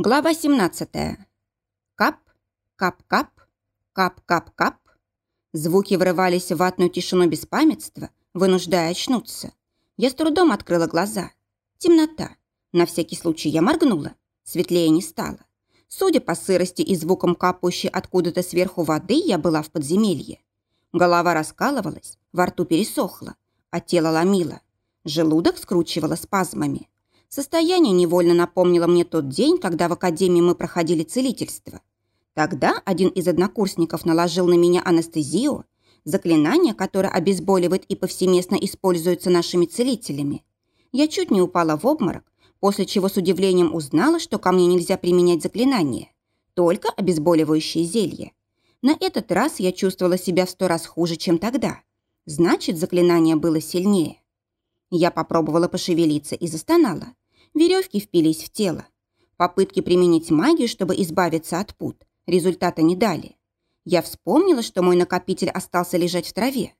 Глава 17. Кап, кап-кап, кап-кап-кап. Звуки врывались в ватную тишину беспамятства, вынуждая очнуться. Я с трудом открыла глаза. Темнота. На всякий случай я моргнула. Светлее не стало. Судя по сырости и звукам капающей откуда-то сверху воды, я была в подземелье. Голова раскалывалась, во рту пересохло, а тело ломило. Желудок скручивало спазмами. Состояние невольно напомнило мне тот день, когда в академии мы проходили целительство. Тогда один из однокурсников наложил на меня анестезию, заклинание, которое обезболивает и повсеместно используется нашими целителями. Я чуть не упала в обморок, после чего с удивлением узнала, что ко мне нельзя применять заклинание, только обезболивающее зелье. На этот раз я чувствовала себя в сто раз хуже, чем тогда. Значит, заклинание было сильнее. Я попробовала пошевелиться и застонала. Веревки впились в тело. Попытки применить магию, чтобы избавиться от пут, результата не дали. Я вспомнила, что мой накопитель остался лежать в траве.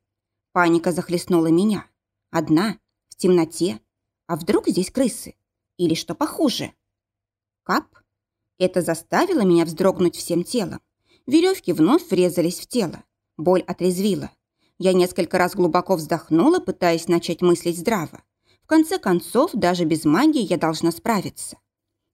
Паника захлестнула меня. Одна, в темноте. А вдруг здесь крысы? Или что похуже? Кап. Это заставило меня вздрогнуть всем телом. Веревки вновь врезались в тело. Боль отрезвила. Я несколько раз глубоко вздохнула, пытаясь начать мыслить здраво конце концов, даже без магии я должна справиться.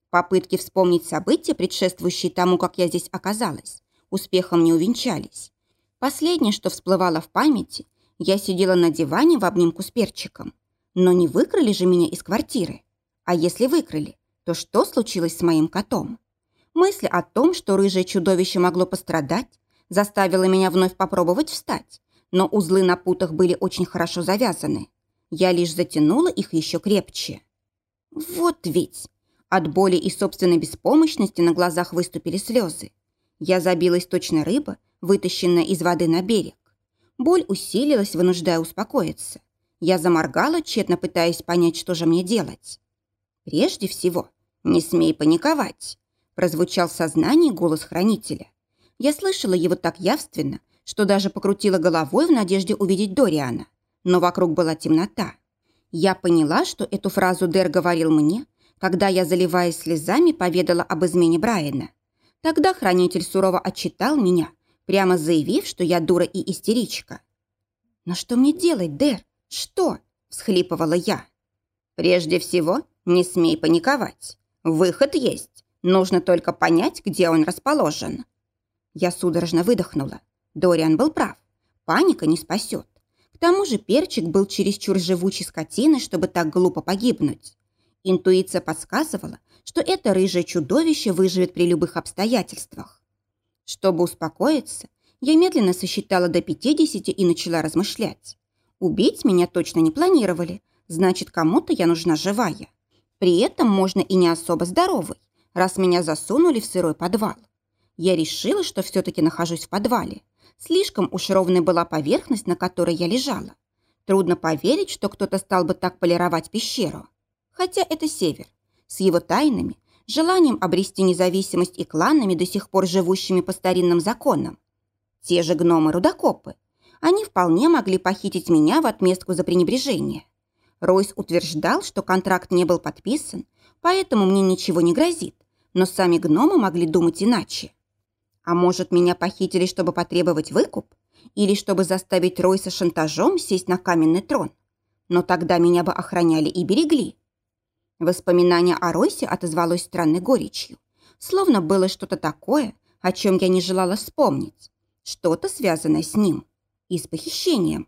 Попытки вспомнить события, предшествующие тому, как я здесь оказалась, успехом не увенчались. Последнее, что всплывало в памяти, я сидела на диване в обнимку с перчиком. Но не выкрали же меня из квартиры. А если выкрали, то что случилось с моим котом? Мысль о том, что рыжее чудовище могло пострадать, заставила меня вновь попробовать встать, но узлы на путах были очень хорошо завязаны. Я лишь затянула их еще крепче. Вот ведь! От боли и собственной беспомощности на глазах выступили слезы. Я забилась точно рыба, вытащенная из воды на берег. Боль усилилась, вынуждая успокоиться. Я заморгала, тщетно пытаясь понять, что же мне делать. «Прежде всего, не смей паниковать», прозвучал в сознании голос хранителя. Я слышала его так явственно, что даже покрутила головой в надежде увидеть Дориана но вокруг была темнота. Я поняла, что эту фразу Дэр говорил мне, когда я, заливаясь слезами, поведала об измене Брайана. Тогда хранитель сурово отчитал меня, прямо заявив, что я дура и истеричка. «Но что мне делать, Дэр? Что?» – всхлипывала я. «Прежде всего, не смей паниковать. Выход есть. Нужно только понять, где он расположен». Я судорожно выдохнула. Дориан был прав. Паника не спасет. К тому же перчик был чересчур живучей скотиной, чтобы так глупо погибнуть. Интуиция подсказывала, что это рыжее чудовище выживет при любых обстоятельствах. Чтобы успокоиться, я медленно сосчитала до 50 и начала размышлять. Убить меня точно не планировали, значит, кому-то я нужна живая. При этом можно и не особо здоровой, раз меня засунули в сырой подвал. Я решила, что все-таки нахожусь в подвале. Слишком уж ровной была поверхность, на которой я лежала. Трудно поверить, что кто-то стал бы так полировать пещеру. Хотя это север. С его тайнами, желанием обрести независимость и кланами, до сих пор живущими по старинным законам. Те же гномы-рудокопы. Они вполне могли похитить меня в отместку за пренебрежение. Ройс утверждал, что контракт не был подписан, поэтому мне ничего не грозит, но сами гномы могли думать иначе. А может, меня похитили, чтобы потребовать выкуп? Или чтобы заставить Ройса шантажом сесть на каменный трон? Но тогда меня бы охраняли и берегли. Воспоминание о Ройсе отозвалось странной горечью. Словно было что-то такое, о чем я не желала вспомнить. Что-то связанное с ним. И с похищением.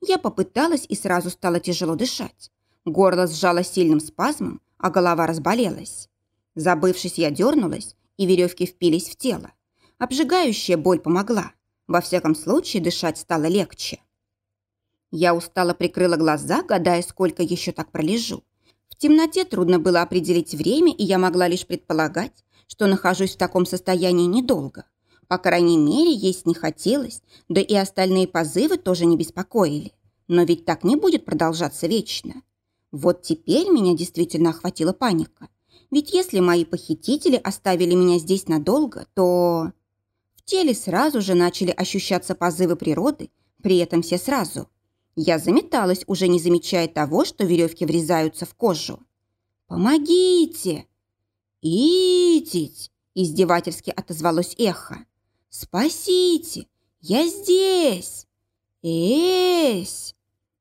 Я попыталась и сразу стало тяжело дышать. Горло сжало сильным спазмом, а голова разболелась. Забывшись, я дернулась, и веревки впились в тело. Обжигающая боль помогла. Во всяком случае, дышать стало легче. Я устало прикрыла глаза, гадая, сколько еще так пролежу. В темноте трудно было определить время, и я могла лишь предполагать, что нахожусь в таком состоянии недолго. По крайней мере, есть не хотелось, да и остальные позывы тоже не беспокоили. Но ведь так не будет продолжаться вечно. Вот теперь меня действительно охватила паника. Ведь если мои похитители оставили меня здесь надолго, то теле сразу же начали ощущаться позывы природы, при этом все сразу. Я заметалась, уже не замечая того, что веревки врезаются в кожу. «Помогите!» «Итить!» – издевательски отозвалось эхо. «Спасите! Я здесь!» «Эсь!»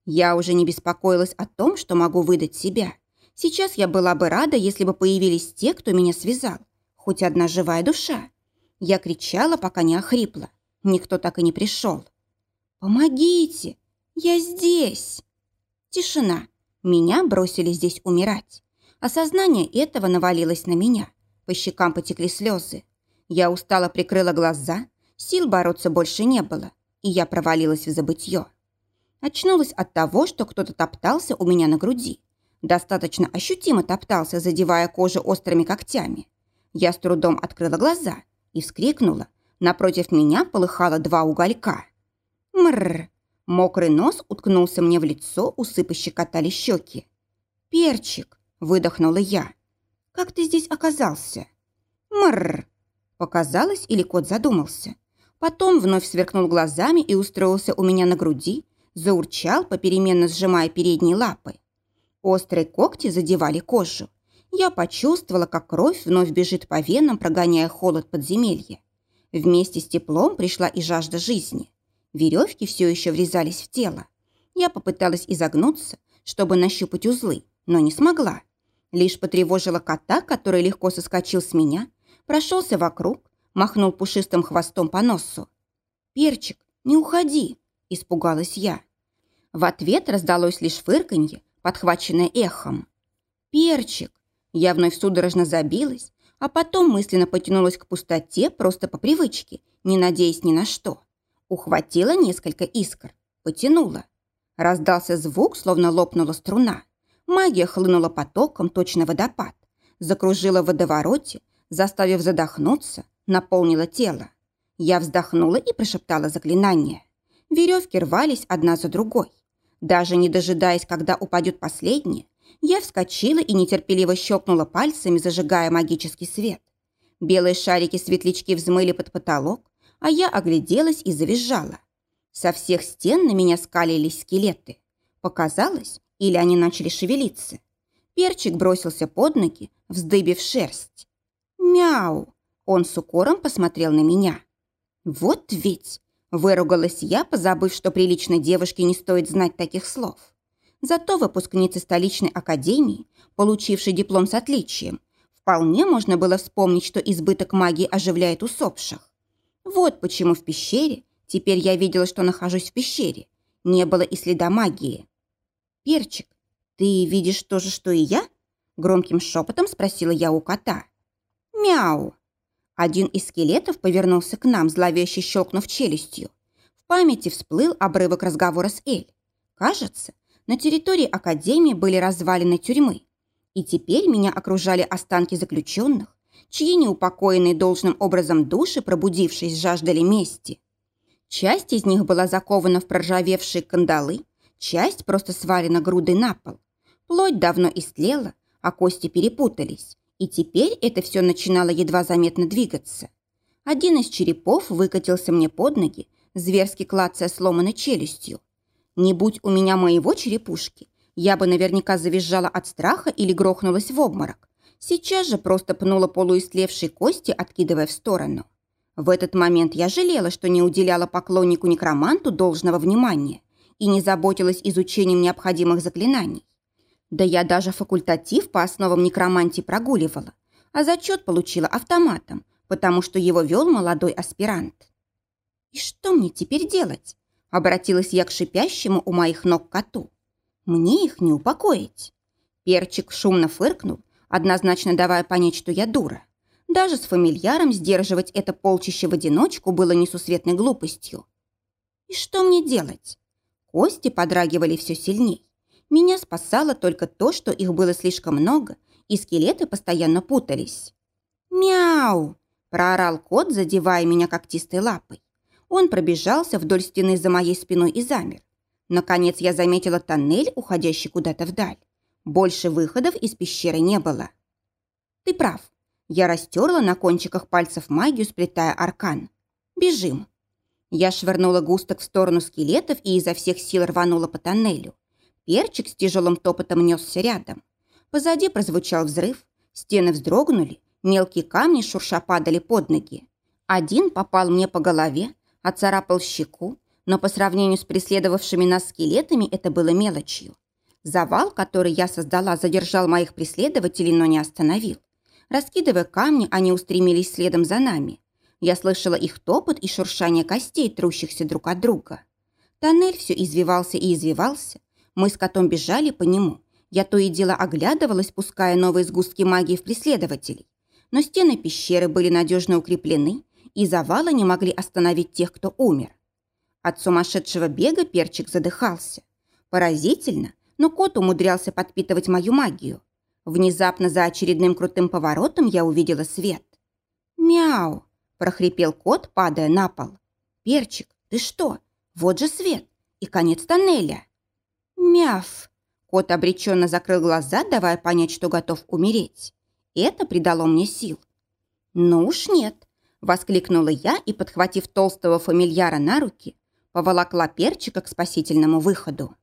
Я уже не беспокоилась о том, что могу выдать себя. Сейчас я была бы рада, если бы появились те, кто меня связал. Хоть одна живая душа. Я кричала, пока не охрипла. Никто так и не пришел. «Помогите! Я здесь!» Тишина. Меня бросили здесь умирать. Осознание этого навалилось на меня. По щекам потекли слезы. Я устало прикрыла глаза, сил бороться больше не было, и я провалилась в забытье. Очнулась от того, что кто-то топтался у меня на груди. Достаточно ощутимо топтался, задевая кожу острыми когтями. Я с трудом открыла глаза и вскрикнула. Напротив меня полыхало два уголька. Мррр! Мокрый нос уткнулся мне в лицо, усыпы щекотали щеки. «Перчик!» – выдохнула я. «Как ты здесь оказался?» «Мррр!» Показалось, или кот задумался. Потом вновь сверкнул глазами и устроился у меня на груди, заурчал, попеременно сжимая передние лапы. Острые когти задевали кожу. Я почувствовала, как кровь вновь бежит по венам, прогоняя холод подземелья. Вместе с теплом пришла и жажда жизни. Веревки все еще врезались в тело. Я попыталась изогнуться, чтобы нащупать узлы, но не смогла. Лишь потревожила кота, который легко соскочил с меня, прошелся вокруг, махнул пушистым хвостом по носу. «Перчик, не уходи!» – испугалась я. В ответ раздалось лишь фырканье, подхваченное эхом. «Перчик!» Я вновь судорожно забилась, а потом мысленно потянулась к пустоте просто по привычке, не надеясь ни на что. Ухватила несколько искр, потянула. Раздался звук, словно лопнула струна. Магия хлынула потоком, точно водопад. Закружила в водовороте, заставив задохнуться, наполнила тело. Я вздохнула и прошептала заклинание. Веревки рвались одна за другой. Даже не дожидаясь, когда упадет последняя, я вскочила и нетерпеливо щелкнула пальцами, зажигая магический свет. Белые шарики-светлячки взмыли под потолок, а я огляделась и завизжала. Со всех стен на меня скалились скелеты. Показалось, или они начали шевелиться. Перчик бросился под ноги, вздыбив шерсть. «Мяу!» Он с укором посмотрел на меня. «Вот ведь!» Выругалась я, позабыв, что приличной девушке не стоит знать таких слов. Зато выпускницы столичной академии, получившей диплом с отличием, вполне можно было вспомнить, что избыток магии оживляет усопших. Вот почему в пещере, теперь я видела, что нахожусь в пещере, не было и следа магии. «Перчик, ты видишь то же, что и я?» Громким шепотом спросила я у кота. «Мяу!» Один из скелетов повернулся к нам, зловеще щелкнув челюстью. В памяти всплыл обрывок разговора с Эль. Кажется, на территории Академии были развалины тюрьмы. И теперь меня окружали останки заключенных, чьи неупокоенные должным образом души, пробудившись, жаждали мести. Часть из них была закована в проржавевшие кандалы, часть просто свалена грудой на пол. Плоть давно истлела, а кости перепутались, и теперь это все начинало едва заметно двигаться. Один из черепов выкатился мне под ноги, зверски клацая сломанной челюстью. Не будь у меня моего черепушки, я бы наверняка завизжала от страха или грохнулась в обморок. Сейчас же просто пнула полуистлевшие кости, откидывая в сторону. В этот момент я жалела, что не уделяла поклоннику-некроманту должного внимания и не заботилась изучением необходимых заклинаний. Да я даже факультатив по основам некромантии прогуливала, а зачет получила автоматом, потому что его вел молодой аспирант. «И что мне теперь делать?» – обратилась я к шипящему у моих ног коту. «Мне их не упокоить». Перчик шумно фыркнул, однозначно давая понять, что я дура. Даже с фамильяром сдерживать это полчище в одиночку было несусветной глупостью. И что мне делать? Кости подрагивали все сильней. Меня спасало только то, что их было слишком много, и скелеты постоянно путались. «Мяу!» – проорал кот, задевая меня когтистой лапой. Он пробежался вдоль стены за моей спиной и замер. Наконец я заметила тоннель, уходящий куда-то вдаль. Больше выходов из пещеры не было. Ты прав. Я растерла на кончиках пальцев магию, сплетая аркан. Бежим. Я швырнула густок в сторону скелетов и изо всех сил рванула по тоннелю. Перчик с тяжелым топотом несся рядом. Позади прозвучал взрыв, стены вздрогнули, Мелкие камни шурша падали под ноги. Один попал мне по голове, оцарапал щеку, но по сравнению с преследовавшими нас скелетами это было мелочью. Завал, который я создала, задержал моих преследователей, но не остановил. Раскидывая камни, они устремились следом за нами. Я слышала их топот и шуршание костей, трущихся друг от друга. Тоннель все извивался и извивался. Мы с котом бежали по нему. Я то и дело оглядывалась, пуская новые сгустки магии в преследователей. Но стены пещеры были надежно укреплены, и завалы не могли остановить тех, кто умер. От сумасшедшего бега перчик задыхался. Поразительно, но кот умудрялся подпитывать мою магию. Внезапно за очередным крутым поворотом я увидела свет. «Мяу!» – прохрипел кот, падая на пол. «Перчик, ты что? Вот же свет! И конец тоннеля!» «Мяв!» Кот обреченно закрыл глаза, давая понять, что готов умереть. Это придало мне сил. «Ну уж нет!» – воскликнула я и, подхватив толстого фамильяра на руки, поволокла перчика к спасительному выходу.